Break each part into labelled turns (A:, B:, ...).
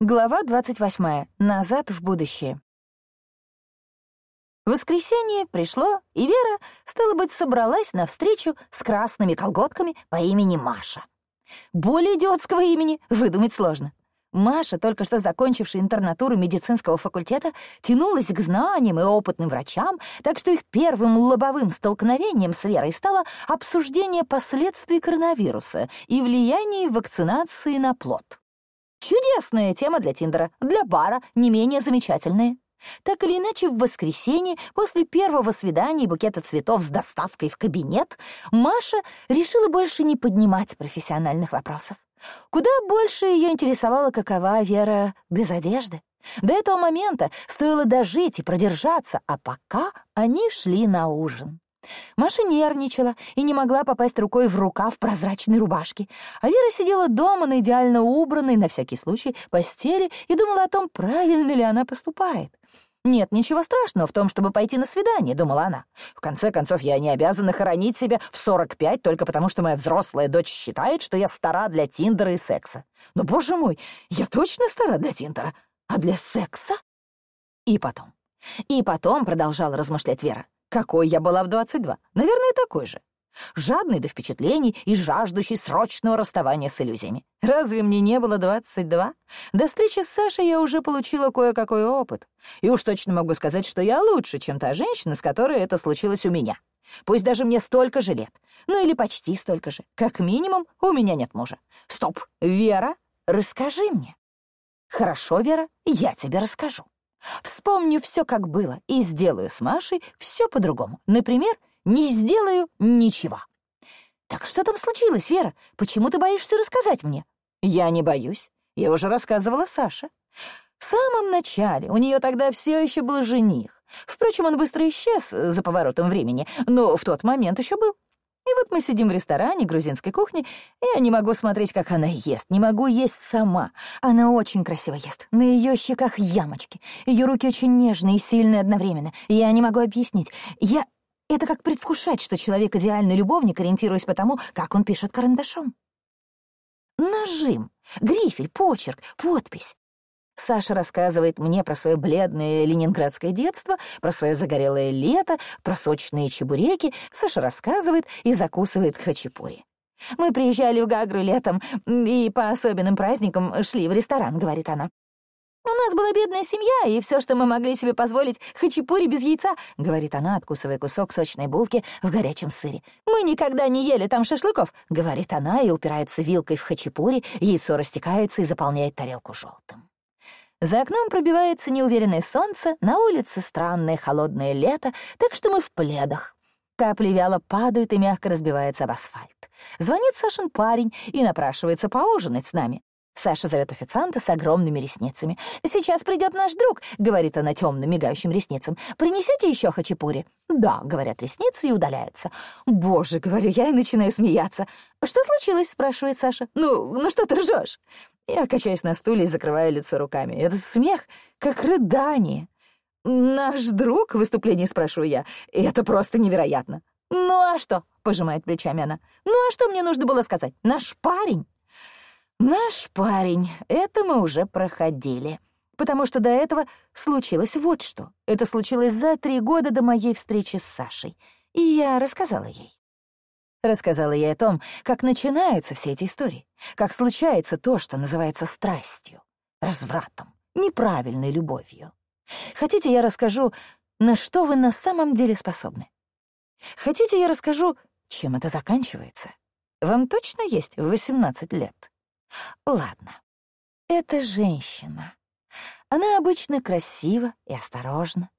A: Глава 28. Назад в будущее. Воскресенье пришло, и Вера, стало быть, собралась на встречу с красными колготками по имени Маша. Более идиотского имени выдумать сложно. Маша, только что закончившая интернатуру медицинского факультета, тянулась к знаниям и опытным врачам, так что их первым лобовым столкновением с Верой стало обсуждение последствий коронавируса и влияния вакцинации на плод. Чудесная тема для Тиндера, для бара не менее замечательная. Так или иначе, в воскресенье, после первого свидания и букета цветов с доставкой в кабинет, Маша решила больше не поднимать профессиональных вопросов. Куда больше ее интересовала, какова Вера без одежды. До этого момента стоило дожить и продержаться, а пока они шли на ужин. Маша нервничала и не могла попасть рукой в рукав прозрачной рубашки, а Вера сидела дома на идеально убранной, на всякий случай, постели и думала о том, правильно ли она поступает. «Нет ничего страшного в том, чтобы пойти на свидание», — думала она. «В конце концов, я не обязана хоронить себя в 45 только потому, что моя взрослая дочь считает, что я стара для Тиндера и секса. Но, боже мой, я точно стара для Тиндера, а для секса?» И потом. И потом, — продолжала размышлять Вера, — какой я была в 22. Наверное, такой же жадный до впечатлений и жаждущий срочного расставания с иллюзиями. Разве мне не было 22? До встречи с Сашей я уже получила кое-какой опыт. И уж точно могу сказать, что я лучше, чем та женщина, с которой это случилось у меня. Пусть даже мне столько же лет. Ну или почти столько же. Как минимум, у меня нет мужа. Стоп, Вера, расскажи мне. Хорошо, Вера, я тебе расскажу. Вспомню все, как было, и сделаю с Машей все по-другому. Например, не сделаю ничего. Так что там случилось, Вера? Почему ты боишься рассказать мне? Я не боюсь. Я уже рассказывала Саше. В самом начале у нее тогда все еще был жених. Впрочем, он быстро исчез за поворотом времени, но в тот момент еще был. И вот мы сидим в ресторане грузинской кухни, и я не могу смотреть, как она ест, не могу есть сама. Она очень красиво ест, на ее щеках ямочки, ее руки очень нежные и сильные одновременно. Я не могу объяснить. Я это как предвкушать, что человек — идеальный любовник, ориентируясь по тому, как он пишет карандашом. Нажим, грифель, почерк, подпись. Саша рассказывает мне про свое бледное ленинградское детство, про свое загорелое лето, про сочные чебуреки. Саша рассказывает и закусывает хачапури. «Мы приезжали в Гагру летом и по особенным праздникам шли в ресторан», — говорит она. «У нас была бедная семья, и все, что мы могли себе позволить, хачапури без яйца», — говорит она, откусывая кусок сочной булки в горячем сыре. «Мы никогда не ели там шашлыков», — говорит она и упирается вилкой в хачапури, яйцо растекается и заполняет тарелку желтым. За окном пробивается неуверенное солнце, на улице странное холодное лето, так что мы в пледах. Капли вяло падают и мягко разбиваются об асфальт. Звонит Сашин парень и напрашивается поужинать с нами. Саша зовет официанта с огромными ресницами. «Сейчас придет наш друг», — говорит она темным мигающим ресницам. «Принесите еще хачапури?» «Да», — говорят ресницы и удаляются. «Боже», — говорю я и начинаю смеяться. «Что случилось?» — спрашивает Саша. «Ну, ну что ты ржешь?» Я качаюсь на стуле и закрываю лицо руками. Этот смех как рыдание. «Наш друг?» — в выступлении спрашиваю я. Это просто невероятно. «Ну а что?» — пожимает плечами она. «Ну а что мне нужно было сказать? Наш парень?» Наш парень, это мы уже проходили. Потому что до этого случилось вот что. Это случилось за три года до моей встречи с Сашей. И я рассказала ей. Рассказала ей о том, как начинаются все эти истории, как случается то, что называется страстью, развратом, неправильной любовью. Хотите, я расскажу, на что вы на самом деле способны? Хотите, я расскажу, чем это заканчивается? Вам точно есть 18 лет? Ладно, это женщина. Она обычно красива и осторожна.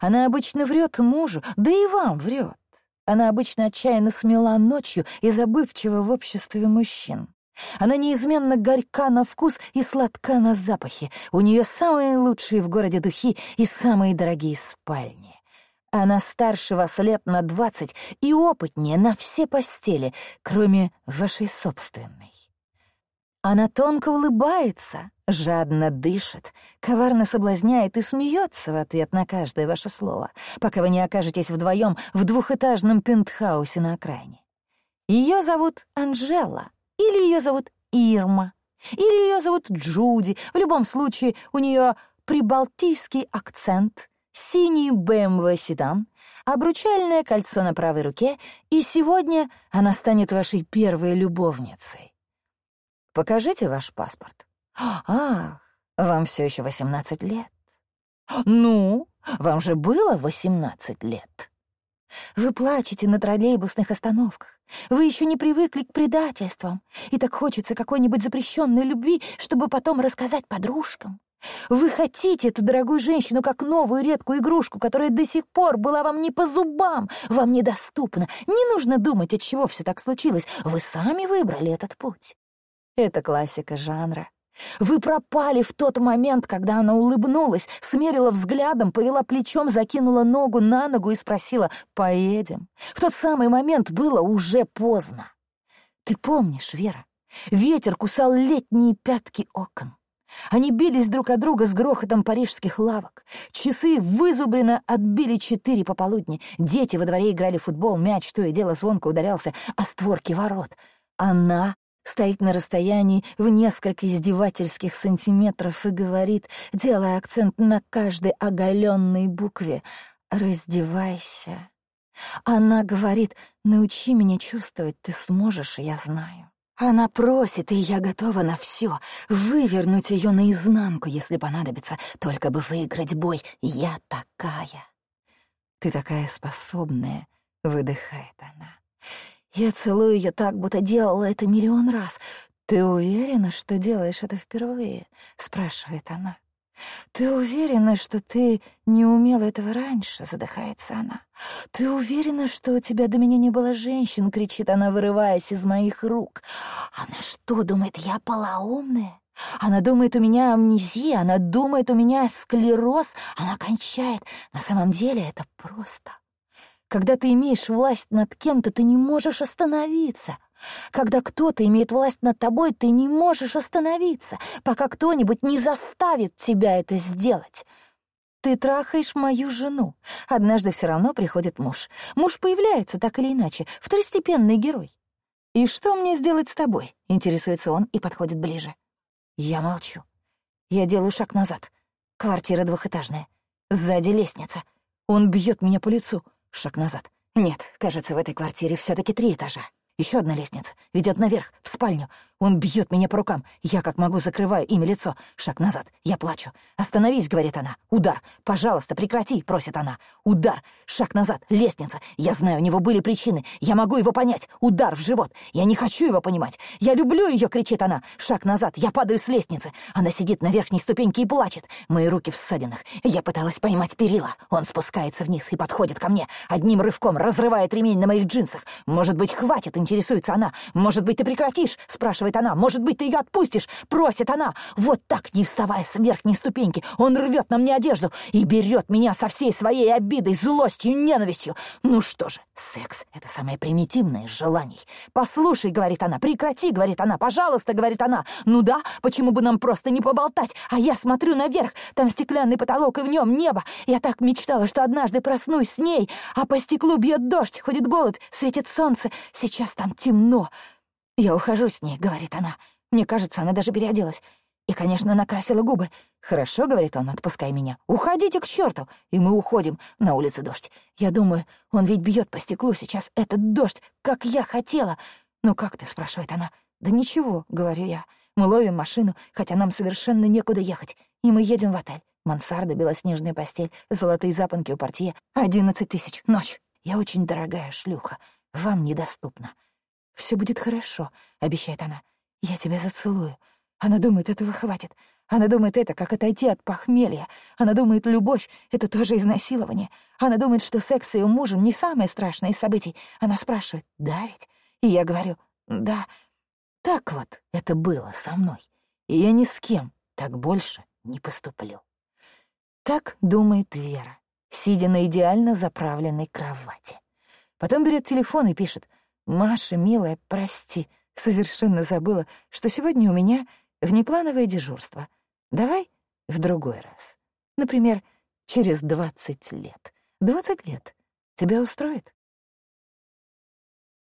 A: Она обычно врет мужу, да и вам врет. Она обычно отчаянно смела ночью и забывчива в обществе мужчин. Она неизменно горька на вкус и сладка на запахе. У нее самые лучшие в городе духи и самые дорогие спальни. Она старше вас лет на двадцать и опытнее на все постели, кроме вашей собственной. Она тонко улыбается, жадно дышит, коварно соблазняет и смеется в ответ на каждое ваше слово, пока вы не окажетесь вдвоем в двухэтажном пентхаусе на окраине. Ее зовут Анжела или ее зовут Ирма. Или ее зовут Джуди. В любом случае, у нее прибалтийский акцент, синий BMW седан, обручальное кольцо на правой руке, и сегодня она станет вашей первой любовницей. Покажите ваш паспорт. Ах, вам все еще 18 лет. Ну, вам же было 18 лет. Вы плачете на троллейбусных остановках. Вы еще не привыкли к предательствам, и так хочется какой-нибудь запрещенной любви, чтобы потом рассказать подружкам. Вы хотите эту дорогую женщину как новую редкую игрушку, которая до сих пор была вам не по зубам, вам недоступна. Не нужно думать, от чего все так случилось. Вы сами выбрали этот путь. Это классика жанра. Вы пропали в тот момент, когда она улыбнулась, смерила взглядом, повела плечом, закинула ногу на ногу и спросила «Поедем?». В тот самый момент было уже поздно. Ты помнишь, Вера? Ветер кусал летние пятки окон. Они бились друг от друга с грохотом парижских лавок. Часы вызубренно отбили четыре пополудни. Дети во дворе играли в футбол, мяч то и дело звонко ударялся о створки ворот. Она стоит на расстоянии в несколько издевательских сантиметров и говорит, делая акцент на каждой оголенной букве, «Раздевайся». Она говорит, «Научи меня чувствовать, ты сможешь, я знаю». Она просит, и я готова на все, вывернуть ее наизнанку, если понадобится, только бы выиграть бой. Я такая. Ты такая способная, выдыхает она. Я целую ее так, будто делала это миллион раз. «Ты уверена, что делаешь это впервые?» — спрашивает она. «Ты уверена, что ты не умела этого раньше?» — задыхается она. «Ты уверена, что у тебя до меня не было женщин?» — кричит она, вырываясь из моих рук. «Она что, думает, я полоумная?» Она думает, у меня амнезия, она думает, у меня склероз, она кончает. На самом деле это просто когда ты имеешь власть над кем-то, ты не можешь остановиться. Когда кто-то имеет власть над тобой, ты не можешь остановиться, пока кто-нибудь не заставит тебя это сделать. Ты трахаешь мою жену. Однажды все равно приходит муж. Муж появляется, так или иначе, второстепенный герой. «И что мне сделать с тобой?» — интересуется он и подходит ближе. Я молчу. Я делаю шаг назад. Квартира двухэтажная. Сзади лестница. Он бьет меня по лицу. Шаг назад. Нет, кажется, в этой квартире все таки три этажа. Еще одна лестница. Ведет наверх, в спальню. Он бьет меня по рукам. Я как могу закрываю ими лицо. Шаг назад. Я плачу. «Остановись», — говорит она. «Удар. Пожалуйста, прекрати», — просит она. «Удар. Шаг назад. Лестница. Я знаю, у него были причины. Я могу его понять. Удар в живот. Я не хочу его понимать. Я люблю ее, кричит она. Шаг назад. Я падаю с лестницы. Она сидит на верхней ступеньке и плачет. Мои руки в ссадинах. Я пыталась поймать перила. Он спускается вниз и подходит ко мне. Одним рывком разрывает ремень на моих джинсах. «Может быть, хватит?» — интересуется она. «Может быть, ты прекратишь?» — спрашивает спрашивает она. «Может быть, ты ее отпустишь?» — просит она. Вот так, не вставая с верхней ступеньки, он рвет на мне одежду и берет меня со всей своей обидой, злостью, ненавистью. Ну что же, секс — это самое примитивное из желаний. «Послушай», — говорит она, — «прекрати», — говорит она, — «пожалуйста», — говорит она. «Ну да, почему бы нам просто не поболтать? А я смотрю наверх, там стеклянный потолок, и в нем небо. Я так мечтала, что однажды проснусь с ней, а по стеклу бьет дождь, ходит голубь, светит солнце. Сейчас там темно». «Я ухожу с ней», — говорит она. Мне кажется, она даже переоделась. И, конечно, накрасила губы. «Хорошо», — говорит он, — «отпускай меня. Уходите к черту!» И мы уходим. На улице дождь. Я думаю, он ведь бьет по стеклу сейчас этот дождь, как я хотела. «Ну как ты?» — спрашивает она. «Да ничего», — говорю я. Мы ловим машину, хотя нам совершенно некуда ехать. И мы едем в отель. Мансарда, белоснежная постель, золотые запонки у портье. Одиннадцать тысяч. Ночь. Я очень дорогая шлюха. Вам недоступна. Все будет хорошо», — обещает она. «Я тебя зацелую». Она думает, этого хватит. Она думает это, как отойти от похмелья. Она думает, любовь — это тоже изнасилование. Она думает, что секс с ее мужем не самое страшное из событий. Она спрашивает, да ведь? И я говорю, да. Так вот это было со мной. И я ни с кем так больше не поступлю. Так думает Вера, сидя на идеально заправленной кровати. Потом берет телефон и пишет — «Маша, милая, прости, совершенно забыла, что сегодня у меня внеплановое дежурство. Давай в другой раз. Например, через двадцать лет. Двадцать лет. Тебя устроит?»